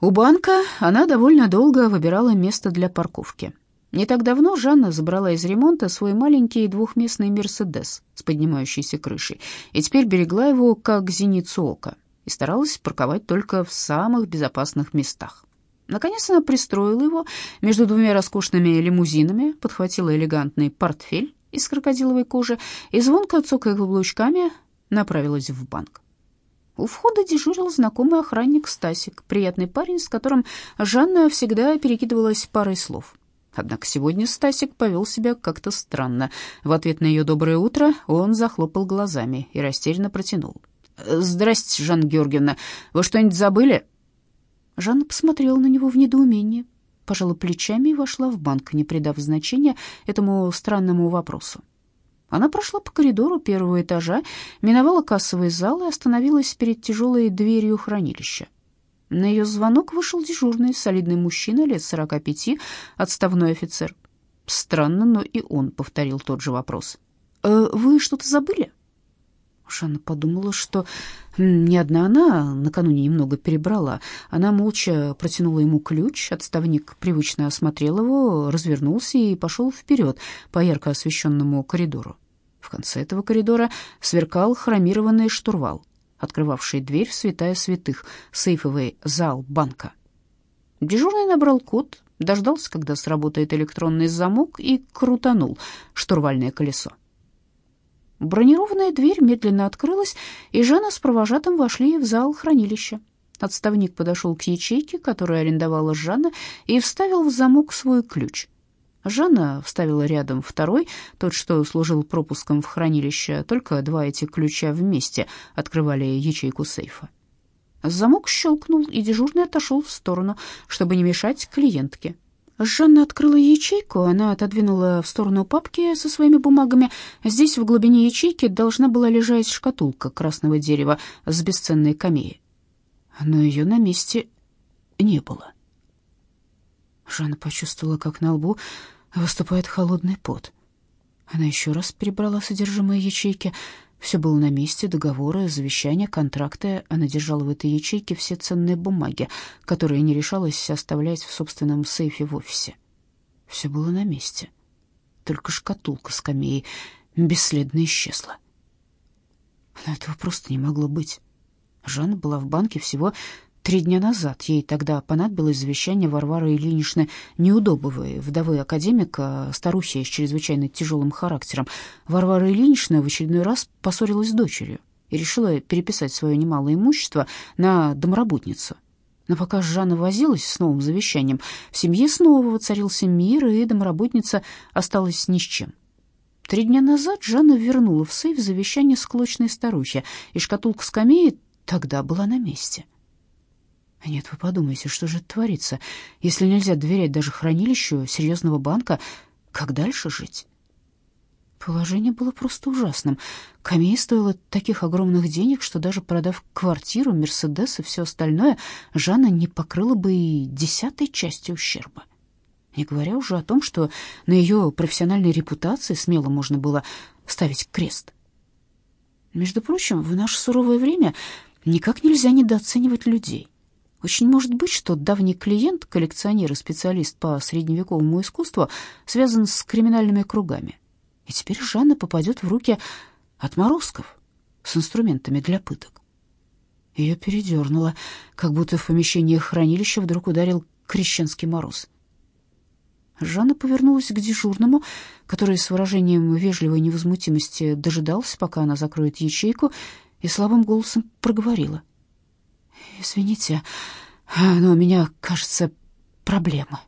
У банка она довольно долго выбирала место для парковки. Не так давно Жанна забрала из ремонта свой маленький двухместный «Мерседес» с поднимающейся крышей и теперь берегла его как зеницу ока и старалась парковать только в самых безопасных местах. Наконец она пристроила его между двумя роскошными лимузинами, подхватила элегантный портфель из крокодиловой кожи и, звонко цокая каблучками, направилась в банк. У входа дежурил знакомый охранник Стасик, приятный парень, с которым Жанна всегда перекидывалась парой слов. Однако сегодня Стасик повел себя как-то странно. В ответ на ее доброе утро он захлопал глазами и растерянно протянул. «Здрасте, Жанна Георгиевна, вы что-нибудь забыли?» Жанна посмотрела на него в недоумении, пожала плечами и вошла в банк, не придав значения этому странному вопросу. Она прошла по коридору первого этажа, миновала кассовый зал и остановилась перед тяжелой дверью хранилища. На ее звонок вышел дежурный, солидный мужчина лет сорока пяти, отставной офицер. Странно, но и он повторил тот же вопрос. «Э, «Вы что-то забыли?» Жанна подумала, что не одна она накануне немного перебрала. Она молча протянула ему ключ, отставник привычно осмотрел его, развернулся и пошел вперед по ярко освещенному коридору. В конце этого коридора сверкал хромированный штурвал, открывавший дверь в святая святых, сейфовый зал банка. Дежурный набрал код, дождался, когда сработает электронный замок, и крутанул штурвальное колесо. Бронированная дверь медленно открылась, и Жанна с провожатым вошли в зал хранилища. Отставник подошел к ячейке, которую арендовала Жанна, и вставил в замок свой ключ. Жанна вставила рядом второй, тот, что служил пропуском в хранилище, только два эти ключа вместе открывали ячейку сейфа. Замок щелкнул, и дежурный отошел в сторону, чтобы не мешать клиентке. Жанна открыла ячейку, она отодвинула в сторону папки со своими бумагами. Здесь, в глубине ячейки, должна была лежать шкатулка красного дерева с бесценной камеей. Но ее на месте не было. Жанна почувствовала, как на лбу выступает холодный пот. Она еще раз перебрала содержимое ячейки — все было на месте, договоры, завещания, контракты. Она держала в этой ячейке все ценные бумаги, которые не решалась оставлять в собственном сейфе в офисе. Все было на месте. Только шкатулка с камеей бесследно исчезла. Но этого просто не могло быть. Жанна была в банке всего Три дня назад ей тогда понадобилось завещание Варвары Ильиничны Неудобовой, вдовы академика, старухи с чрезвычайно тяжелым характером. Варвара Ильинична в очередной раз поссорилась с дочерью и решила переписать свое немалое имущество на домработницу. Но пока Жанна возилась с новым завещанием, в семье снова воцарился мир, и домработница осталась ни с чем. Три дня назад Жанна вернула в сейф завещание склочной старухи, и шкатулка скамеи тогда была на месте. — нет, вы подумайте, что же творится? Если нельзя доверять даже хранилищу серьезного банка, как дальше жить? Положение было просто ужасным. Камея стоила таких огромных денег, что даже продав квартиру, Мерседес и все остальное, Жанна не покрыла бы и десятой части ущерба. Не говоря уже о том, что на ее профессиональной репутации смело можно было ставить крест. Между прочим, в наше суровое время никак нельзя недооценивать людей. Очень может быть, что давний клиент, коллекционер и специалист по средневековому искусству, связан с криминальными кругами. И теперь Жанна попадет в руки отморозков с инструментами для пыток. Ее передернуло, как будто в помещении хранилища вдруг ударил крещенский мороз. Жанна повернулась к дежурному, который с выражением вежливой невозмутимости дожидался, пока она закроет ячейку, и слабым голосом проговорила. «Извините, но у меня, кажется, проблемы».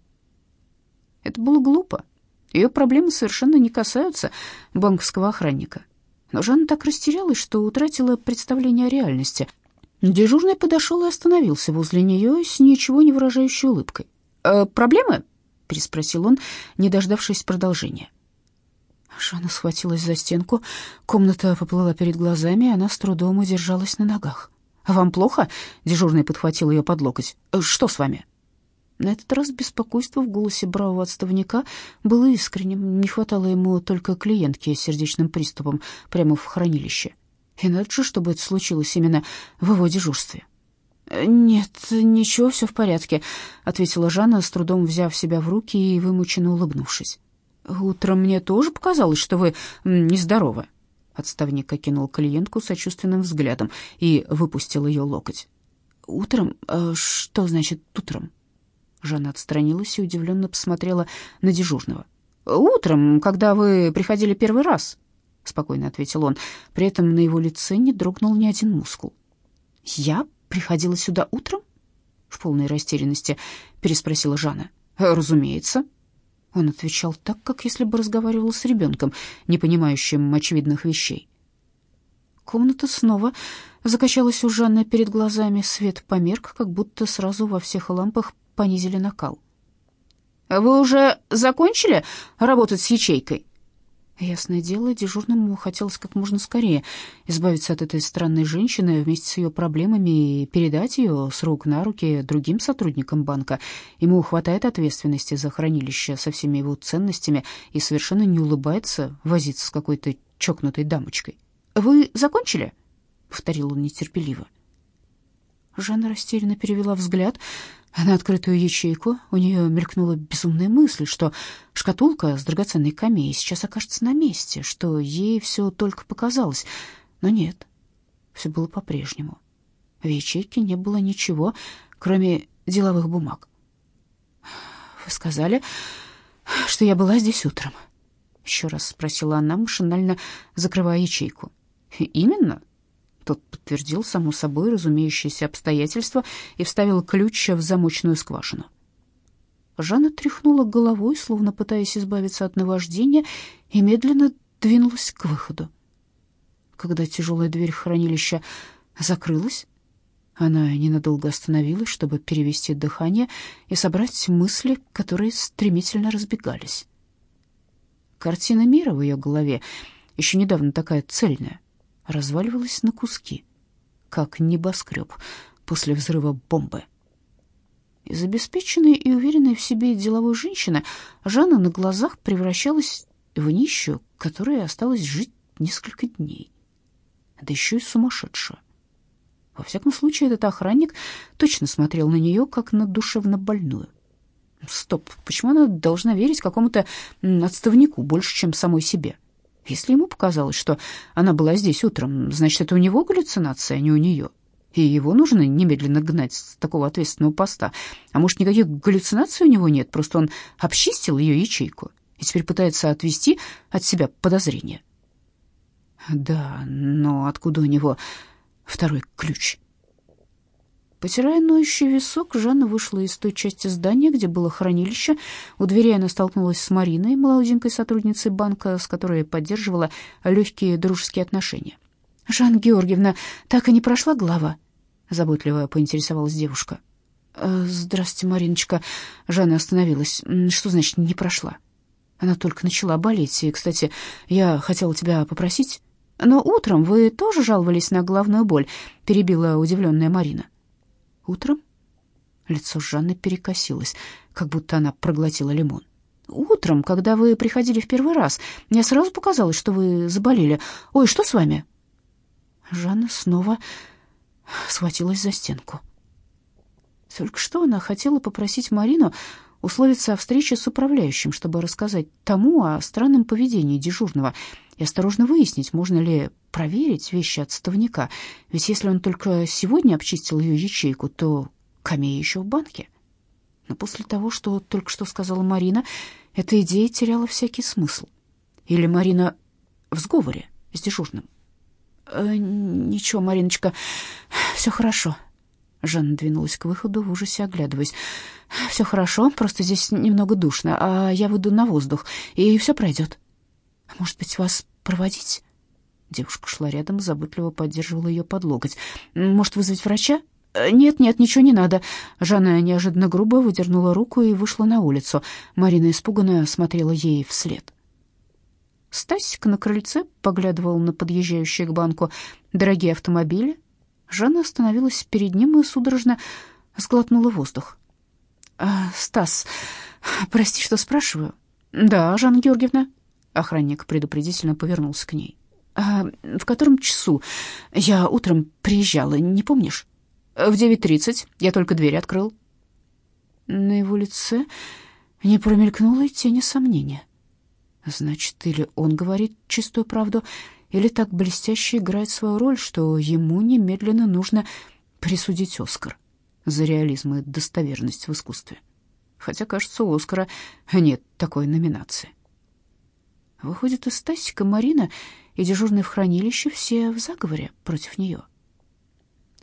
Это было глупо. Ее проблемы совершенно не касаются банковского охранника. Но Жанна так растерялась, что утратила представление о реальности. Дежурный подошел и остановился возле нее с ничего не выражающей улыбкой. «Э, «Проблемы?» — переспросил он, не дождавшись продолжения. Жанна схватилась за стенку, комната поплыла перед глазами, и она с трудом удержалась на ногах. «Вам плохо?» — дежурный подхватил ее под локоть. «Э, «Что с вами?» На этот раз беспокойство в голосе бравого отставника было искренним. Не хватало ему только клиентки с сердечным приступом прямо в хранилище. И надо же, чтобы это случилось именно в его дежурстве. «Нет, ничего, все в порядке», — ответила Жанна, с трудом взяв себя в руки и вымученно улыбнувшись. «Утром мне тоже показалось, что вы нездоровы». Отставник окинул клиентку сочувственным взглядом и выпустил ее локоть. «Утром? Э, что значит утром?» Жанна отстранилась и удивленно посмотрела на дежурного. «Утром, когда вы приходили первый раз», — спокойно ответил он. При этом на его лице не дрогнул ни один мускул. «Я приходила сюда утром?» — в полной растерянности переспросила Жанна. «Разумеется». Он отвечал так, как если бы разговаривал с ребенком, не понимающим очевидных вещей. Комната снова закачалась у Жанны перед глазами, свет померк, как будто сразу во всех лампах понизили накал. «Вы уже закончили работать с ячейкой?» Ясное дело, дежурному хотелось как можно скорее избавиться от этой странной женщины вместе с ее проблемами и передать ее с рук на руки другим сотрудникам банка. Ему хватает ответственности за хранилище со всеми его ценностями и совершенно не улыбается возиться с какой-то чокнутой дамочкой. «Вы закончили?» — повторил он нетерпеливо. Жанна растерянно перевела взгляд на открытую ячейку. У нее мелькнула безумная мысль, что шкатулка с драгоценной камеей сейчас окажется на месте, что ей все только показалось. Но нет, все было по-прежнему. В ячейке не было ничего, кроме деловых бумаг. «Вы сказали, что я была здесь утром?» Еще раз спросила она, машинально закрывая ячейку. «Именно?» Тот подтвердил само собой разумеющееся обстоятельство и вставил ключ в замочную скважину. Жанна тряхнула головой, словно пытаясь избавиться от наваждения, и медленно двинулась к выходу. Когда тяжелая дверь хранилища закрылась, она ненадолго остановилась, чтобы перевести дыхание и собрать мысли, которые стремительно разбегались. Картина мира в ее голове, еще недавно такая цельная, разваливалась на куски, как небоскреб после взрыва бомбы. Из обеспеченной и уверенной в себе деловой женщины Жанна на глазах превращалась в нищую, которой осталось жить несколько дней. Да еще и сумасшедшую. Во всяком случае, этот охранник точно смотрел на нее, как на душевно больную. Стоп, почему она должна верить какому-то отставнику больше, чем самой себе? — если ему показалось, что она была здесь утром, значит, это у него галлюцинация, а не у нее. И его нужно немедленно гнать с такого ответственного поста. А может, никаких галлюцинаций у него нет, просто он обчистил ее ячейку и теперь пытается отвести от себя подозрения. Да, но откуда у него второй ключ? Потирая ноющий висок, Жанна вышла из той части здания, где было хранилище. У двери она столкнулась с Мариной, молоденькой сотрудницей банка, с которой поддерживала легкие дружеские отношения. «Жанна Георгиевна, так и не прошла глава?» — заботливо поинтересовалась девушка. «Э, «Здравствуйте, Мариночка». Жанна остановилась. «Что значит «не прошла»?» Она только начала болеть. И, кстати, я хотела тебя попросить... «Но утром вы тоже жаловались на головную боль?» — перебила удивленная Марина. Утром лицо Жанны перекосилось, как будто она проглотила лимон. Утром, когда вы приходили в первый раз, мне сразу показалось, что вы заболели. Ой, что с вами? Жанна снова схватилась за стенку. Только что она хотела попросить Марину условиться о встрече с управляющим, чтобы рассказать тому о странном поведении дежурного и осторожно выяснить, можно ли проверить вещи отставника. Ведь если он только сегодня обчистил ее ячейку, то камея еще в банке. Но после того, что только что сказала Марина, эта идея теряла всякий смысл. Или Марина в сговоре с дежурным? «Э, «Ничего, Мариночка, все хорошо», Жанна двинулась к выходу в ужасе, оглядываясь. «Все хорошо, просто здесь немного душно, а я выйду на воздух, и все пройдет. Может быть, вас проводить?» Девушка шла рядом, заботливо поддерживала ее под локоть. «Может, вызвать врача?» «Нет, нет, ничего не надо». Жанна неожиданно грубо выдернула руку и вышла на улицу. Марина испуганно смотрела ей вслед. Стасик на крыльце поглядывал на подъезжающие к банку дорогие автомобили, Жанна остановилась перед ним и судорожно сглотнула воздух. «А, «Стас, прости, что спрашиваю?» «Да, Жанна Георгиевна». Охранник предупредительно повернулся к ней. «А в котором часу? Я утром приезжала, не помнишь?» В девять тридцать. Я только дверь открыл». На его лице не промелькнуло и тени сомнения. Значит, или он говорит чистую правду, или так блестяще играет свою роль, что ему немедленно нужно присудить Оскар за реализм и достоверность в искусстве. Хотя, кажется, у Оскара нет такой номинации. Выходит, и Стасика, Марина и дежурный в хранилище все в заговоре против нее.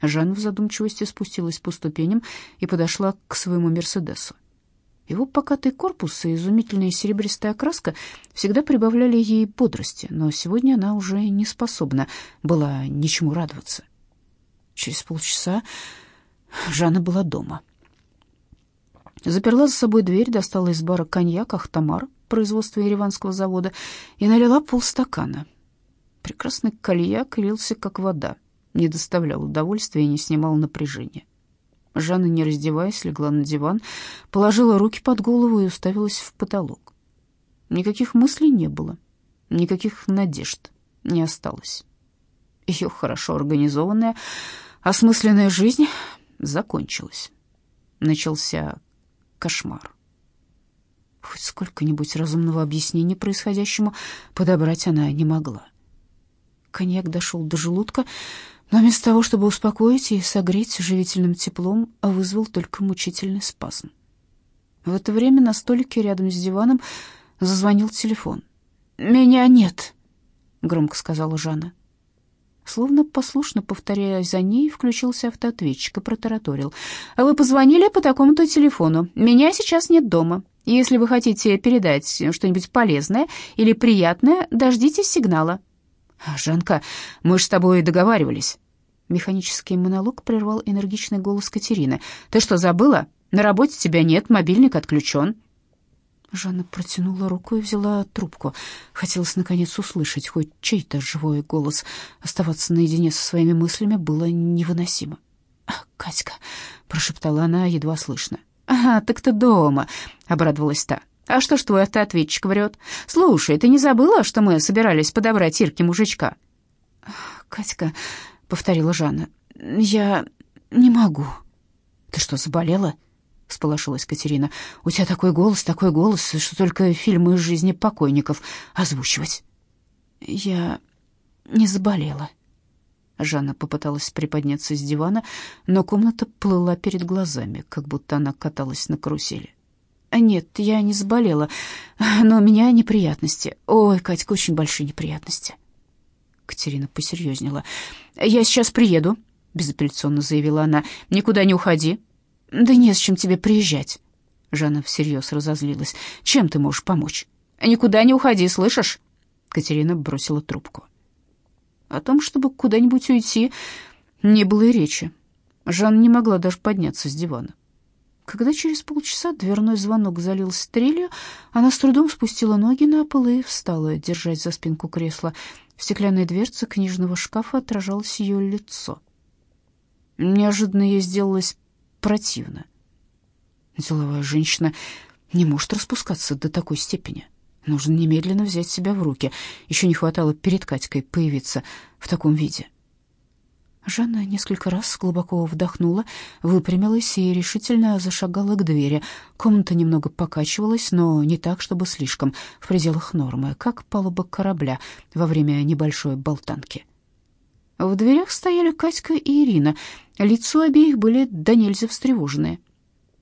Жанна в задумчивости спустилась по ступеням и подошла к своему «Мерседесу». Его покатый корпус и изумительная серебристая окраска всегда прибавляли ей бодрости, но сегодня она уже не способна была ничему радоваться. Через полчаса Жанна была дома. Заперла за собой дверь, достала из бара коньяк «Ахтамар» производства Ереванского завода и налила полстакана. Прекрасный коньяк лился, как вода, не доставлял удовольствия и не снимал напряжения. Жанна, не раздеваясь, легла на диван, положила руки под голову и уставилась в потолок. Никаких мыслей не было, никаких надежд не осталось. Ее хорошо организованная, осмысленная жизнь закончилась. Начался кошмар. Хоть сколько-нибудь разумного объяснения происходящему подобрать она не могла. Коньяк дошел до желудка, но вместо того, чтобы успокоить и согреть живительным теплом, вызвал только мучительный спазм. В это время на столике рядом с диваном зазвонил телефон. «Меня нет», — громко сказала Жанна. Словно послушно повторяя за ней, включился автоответчик и протараторил. «Вы позвонили по такому-то телефону. Меня сейчас нет дома. Если вы хотите передать что-нибудь полезное или приятное, дождитесь сигнала». «Жанка, мы же с тобой договаривались». Механический монолог прервал энергичный голос Катерины. «Ты что, забыла? На работе тебя нет, мобильник отключен». Жанна протянула руку и взяла трубку. Хотелось, наконец, услышать хоть чей-то живой голос. Оставаться наедине со своими мыслями было невыносимо. «Катька», — прошептала она, едва слышно. «Ага, так ты дома», — обрадовалась та. «А что ж твой автоответчик врет? Слушай, ты не забыла, что мы собирались подобрать Ирке мужичка?» «Катька», — повторила Жанна, — «я не могу». «Ты что, заболела?» — всполошилась Катерина. «У тебя такой голос, такой голос, что только фильмы из жизни покойников озвучивать». «Я не заболела». Жанна попыталась приподняться с дивана, но комната плыла перед глазами, как будто она каталась на карусели. «Нет, я не заболела, но у меня неприятности. Ой, Катька, очень большие неприятности». Катерина посерьезнела. «Я сейчас приеду», — безапелляционно заявила она. «Никуда не уходи». «Да не с чем тебе приезжать». Жанна всерьез разозлилась. «Чем ты можешь помочь?» «Никуда не уходи, слышишь?» Катерина бросила трубку. О том, чтобы куда-нибудь уйти, не было и речи. Жанна не могла даже подняться с дивана. Когда через полчаса дверной звонок залился трелью, она с трудом спустила ноги на пол и встала, держась за спинку кресла. В стеклянной дверце книжного шкафа отражалось ее лицо. Неожиданно ей сделалось противно. Деловая женщина не может распускаться до такой степени. Нужно немедленно взять себя в руки. Еще не хватало перед Катькой появиться в таком виде. Жанна несколько раз глубоко вдохнула, выпрямилась и решительно зашагала к двери. Комната немного покачивалась, но не так, чтобы слишком, в пределах нормы, как палуба корабля во время небольшой болтанки. В дверях стояли Катька и Ирина. Лицо обеих были до нельзя встревоженные.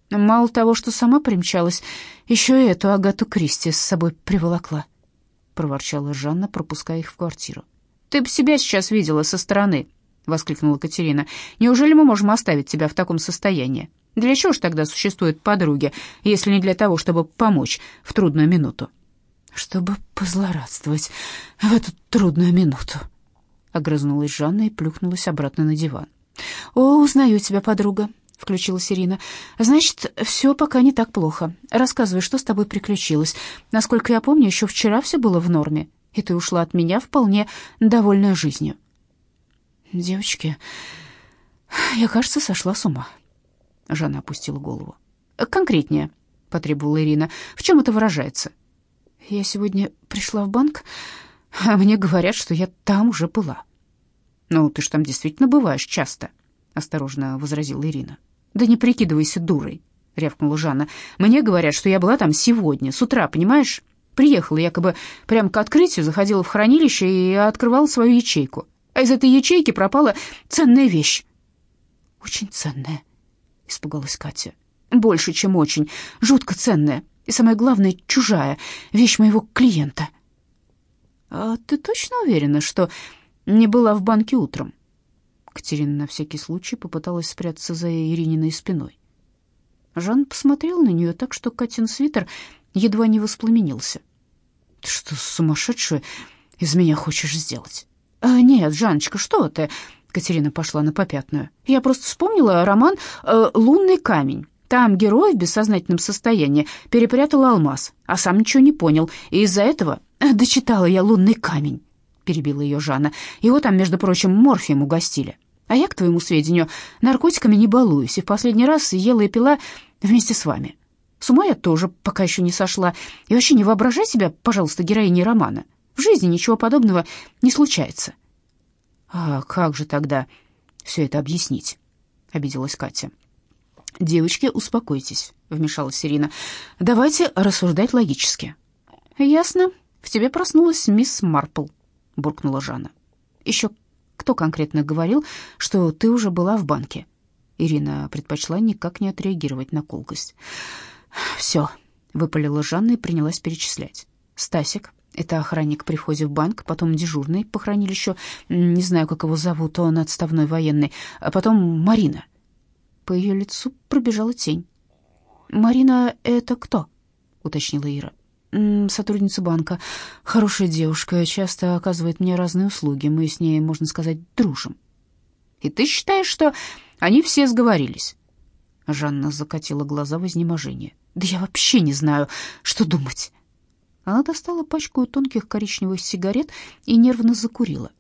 Мало того, что сама примчалась, еще и эту Агату Кристи с собой приволокла, — проворчала Жанна, пропуская их в квартиру. — Ты бы себя сейчас видела со стороны, — воскликнула Катерина. «Неужели мы можем оставить тебя в таком состоянии? Для чего ж тогда существуют подруги, если не для того, чтобы помочь в трудную минуту?» «Чтобы позлорадствовать в эту трудную минуту», — огрызнулась Жанна и плюхнулась обратно на диван. «О, узнаю тебя, подруга», — включилась Ирина. «Значит, все пока не так плохо. Рассказывай, что с тобой приключилось. Насколько я помню, еще вчера все было в норме, и ты ушла от меня вполне довольная жизнью». Девочки, я, кажется, сошла с ума. Жанна опустила голову. Конкретнее, потребовала Ирина. В чем это выражается? Я сегодня пришла в банк, а мне говорят, что я там уже была. Ну, ты ж там действительно бываешь часто. осторожно возразила Ирина. «Да не прикидывайся дурой», — рявкнула Жанна. «Мне говорят, что я была там сегодня, с утра, понимаешь? Приехала якобы прямо к открытию, заходила в хранилище и открывала свою ячейку. А из этой ячейки пропала ценная вещь». «Очень ценная», — испугалась Катя. «Больше, чем очень. Жутко ценная. И самое главное, чужая. Вещь моего клиента». «А ты точно уверена, что не была в банке утром?» Катерина на всякий случай попыталась спрятаться за Ирининой спиной. Жан посмотрел на нее так, что Катин свитер едва не воспламенился. «Ты что, сумасшедшая из меня хочешь сделать?» А, «Нет, Жанночка, что ты?» Катерина пошла на попятную. «Я просто вспомнила роман э, «Лунный камень». Там герой в бессознательном состоянии перепрятал алмаз, а сам ничего не понял, и из-за этого э, дочитала я «Лунный камень», — перебила ее Жанна. «Его там, между прочим, морфием угостили. А я, к твоему сведению, наркотиками не балуюсь, и в последний раз ела и пила вместе с вами. С ума я тоже пока еще не сошла. И вообще не воображай себя, пожалуйста, героиней романа. В жизни ничего подобного не случается». «А как же тогда все это объяснить?» — обиделась Катя. «Девочки, успокойтесь», — вмешалась Ирина. «Давайте рассуждать логически». «Ясно. В тебе проснулась мисс Марпл», — буркнула Жанна. «Еще кто конкретно говорил, что ты уже была в банке?» Ирина предпочла никак не отреагировать на колкость. «Все», — выпалила Жанна и принялась перечислять. «Стасик, это охранник при входе в банк, потом дежурный по хранилищу, не знаю, как его зовут, он отставной военный, а потом Марина». По ее лицу пробежала тень. «Марина — это кто?» — уточнила Ира сотрудница банка. Хорошая девушка, часто оказывает мне разные услуги. Мы с ней, можно сказать, дружим. И ты считаешь, что они все сговорились?» Жанна закатила глаза в изнеможение. «Да я вообще не знаю, что думать». Она достала пачку тонких коричневых сигарет и нервно закурила.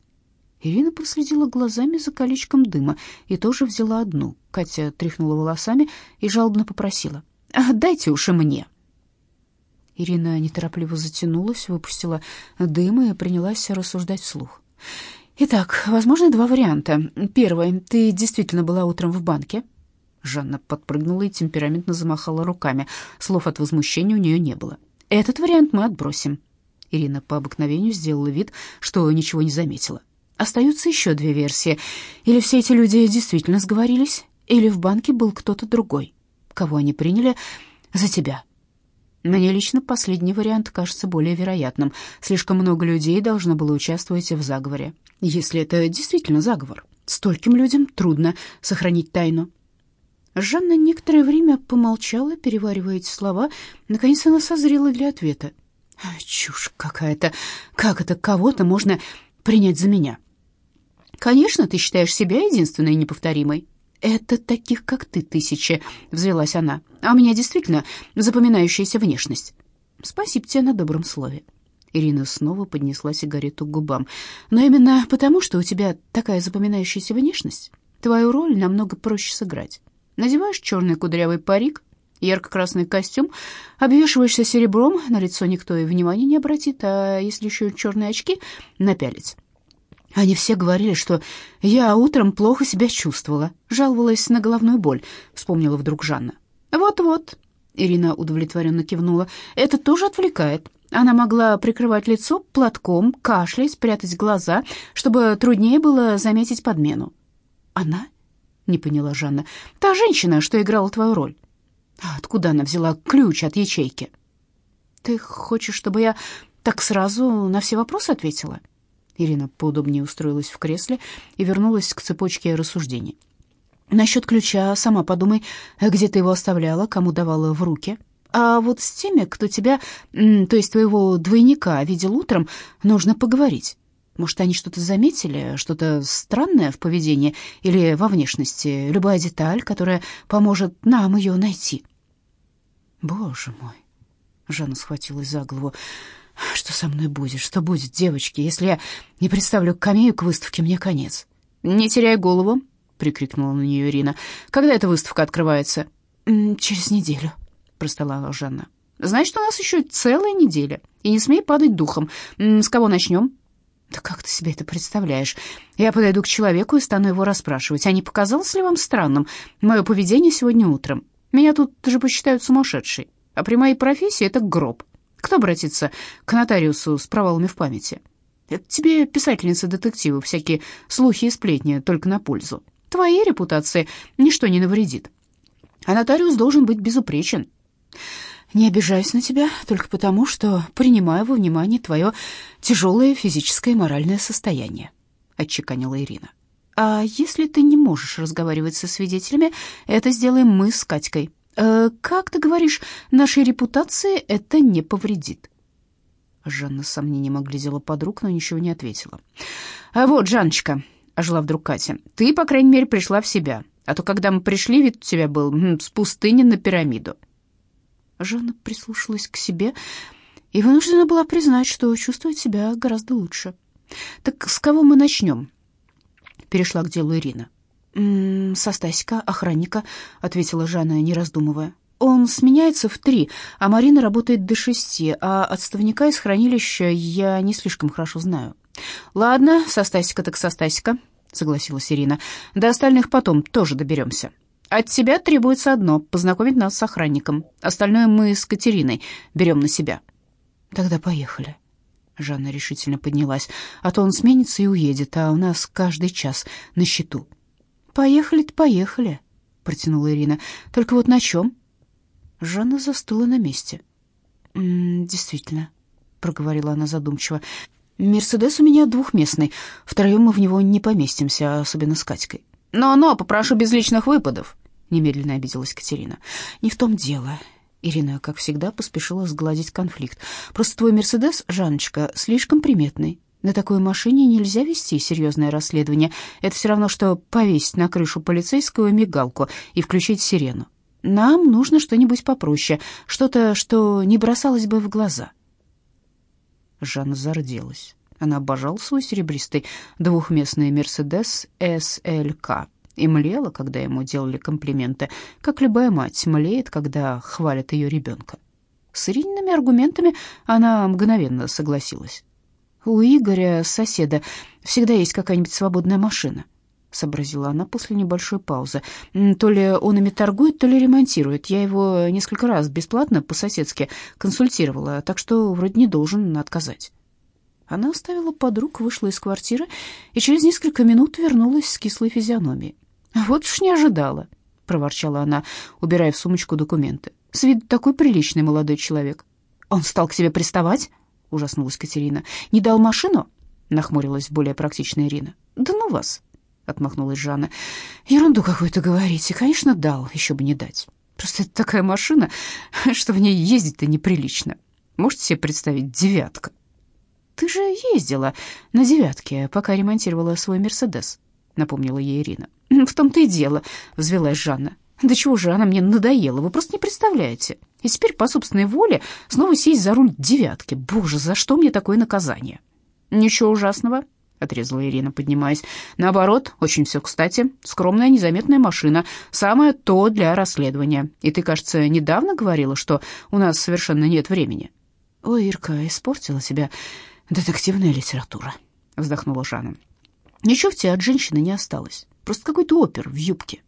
Ирина проследила глазами за колечком дыма и тоже взяла одну. Катя тряхнула волосами и жалобно попросила. «Дайте уж и мне». Ирина неторопливо затянулась, выпустила дым и принялась рассуждать вслух. «Итак, возможно, два варианта. Первый. Ты действительно была утром в банке?» Жанна подпрыгнула и темпераментно замахала руками. Слов от возмущения у нее не было. «Этот вариант мы отбросим». Ирина по обыкновению сделала вид, что ничего не заметила. Остаются еще две версии. Или все эти люди действительно сговорились, или в банке был кто-то другой. Кого они приняли за тебя?» Мне лично последний вариант кажется более вероятным. Слишком много людей должно было участвовать в заговоре. Если это действительно заговор, стольким людям трудно сохранить тайну. Жанна некоторое время помолчала, переваривая эти слова. Наконец она созрела для ответа. «Чушь какая-то. Как это кого-то можно принять за меня?» «Конечно, ты считаешь себя единственной и неповторимой. «Это таких, как ты, тысячи», — взвелась она. «А у меня действительно запоминающаяся внешность». «Спасибо тебе на добром слове». Ирина снова поднесла сигарету к губам. «Но именно потому, что у тебя такая запоминающаяся внешность, твою роль намного проще сыграть. Надеваешь черный кудрявый парик, ярко-красный костюм, обвешиваешься серебром, на лицо никто и внимания не обратит, а если еще черные очки напялить, они все говорили, что я утром плохо себя чувствовала, жаловалась на головную боль, вспомнила вдруг Жанна. Вот-вот, Ирина удовлетворенно кивнула. Это тоже отвлекает. Она могла прикрывать лицо платком, кашлять, спрятать глаза, чтобы труднее было заметить подмену. Она? Не поняла Жанна. Та женщина, что играла твою роль. А откуда она взяла ключ от ячейки? Ты хочешь, чтобы я так сразу на все вопросы ответила? Ирина поудобнее устроилась в кресле и вернулась к цепочке рассуждений. «Насчет ключа сама подумай, где ты его оставляла, кому давала в руки. А вот с теми, кто тебя, то есть твоего двойника, видел утром, нужно поговорить. Может, они что-то заметили, что-то странное в поведении или во внешности, любая деталь, которая поможет нам ее найти». «Боже мой!» — Жанна схватилась за голову. Что со мной будет? Что будет, девочки, если я не представлю камею к выставке, мне конец. Не теряй голову, прикрикнула на нее Ирина. Когда эта выставка открывается? Через неделю, простала Жанна. Значит, у нас еще целая неделя. И не смей падать духом. С кого начнем? Да как ты себе это представляешь? Я подойду к человеку и стану его расспрашивать, а не показалось ли вам странным мое поведение сегодня утром? Меня тут же посчитают сумасшедшей, а при моей профессии это гроб. Кто обратится к нотариусу с провалами в памяти? Это тебе, писательница детектива, всякие слухи и сплетни только на пользу. Твоей репутации ничто не навредит. А нотариус должен быть безупречен. Не обижаюсь на тебя только потому, что принимаю во внимание твое тяжелое физическое и моральное состояние», — отчеканила Ирина. «А если ты не можешь разговаривать со свидетелями, это сделаем мы с Катькой. Э, как ты говоришь, нашей репутации это не повредит». Жанна с сомнением оглядела подруг, но ничего не ответила. «А вот, Жанночка», — ожила вдруг Катя, — «ты, по крайней мере, пришла в себя. А то, когда мы пришли, вид у тебя был с пустыни на пирамиду. Жанна прислушалась к себе и вынуждена была признать, что чувствует себя гораздо лучше. «Так с кого мы начнем?» Перешла к делу Ирина. «М -м, «Со Стасика, охранника», — ответила Жанна, не раздумывая. «Он сменяется в три, а Марина работает до шести, а отставника из хранилища я не слишком хорошо знаю». «Ладно, со Стасика так со Стасика», — согласилась Ирина. «До остальных потом тоже доберемся». От тебя требуется одно — познакомить нас с охранником. Остальное мы с Катериной берем на себя». «Тогда поехали». Жанна решительно поднялась. «А то он сменится и уедет, а у нас каждый час на счету». «Поехали-то поехали», — протянула Ирина. «Только вот на чем?» Жанна застыла на месте. «М -м, «Действительно», — проговорила она задумчиво. «Мерседес у меня двухместный. Втроем мы в него не поместимся, особенно с Катькой. «Но-но, попрошу без личных выпадов», — немедленно обиделась Катерина. «Не в том дело». Ирина, как всегда, поспешила сгладить конфликт. «Просто твой «Мерседес», Жанночка, слишком приметный. На такой машине нельзя вести серьезное расследование. Это все равно, что повесить на крышу полицейскую мигалку и включить сирену. Нам нужно что-нибудь попроще, что-то, что не бросалось бы в глаза». Жанна зарделась. Она обожала свой серебристый двухместный «Мерседес СЛК» и млела, когда ему делали комплименты, как любая мать млеет, когда хвалят ее ребенка. С Ириниными аргументами она мгновенно согласилась. «У Игоря, соседа, всегда есть какая-нибудь свободная машина», — сообразила она после небольшой паузы. «То ли он ими торгует, то ли ремонтирует. Я его несколько раз бесплатно по-соседски консультировала, так что вроде не должен отказать». Она оставила подруг, вышла из квартиры и через несколько минут вернулась с кислой физиономией. «Вот уж не ожидала», — проворчала она, убирая в сумочку документы. «С виду такой приличный молодой человек». «Он стал к тебе приставать?» — ужаснулась Катерина. «Не дал машину?» — нахмурилась более практичная Ирина. «Да ну вас!» — отмахнулась Жанна. «Ерунду какую-то говорите. Конечно, дал, еще бы не дать. Просто это такая машина, что в ней ездить-то неприлично. Можете себе представить девятка?» «Ты же ездила на девятке, пока ремонтировала свой «Мерседес», — напомнила ей Ирина. «В том-то и дело», — взвелась Жанна. «Да чего же она мне надоела, вы просто не представляете. И теперь по собственной воле снова сесть за руль девятки. Боже, за что мне такое наказание?» «Ничего ужасного», — отрезала Ирина, поднимаясь. «Наоборот, очень все кстати. Скромная, незаметная машина. Самое то для расследования. И ты, кажется, недавно говорила, что у нас совершенно нет времени». «Ой, Ирка, испортила себя детективная литература», — вздохнула Жанна. «Ничего в тебе от женщины не осталось. Просто какой-то опер в юбке.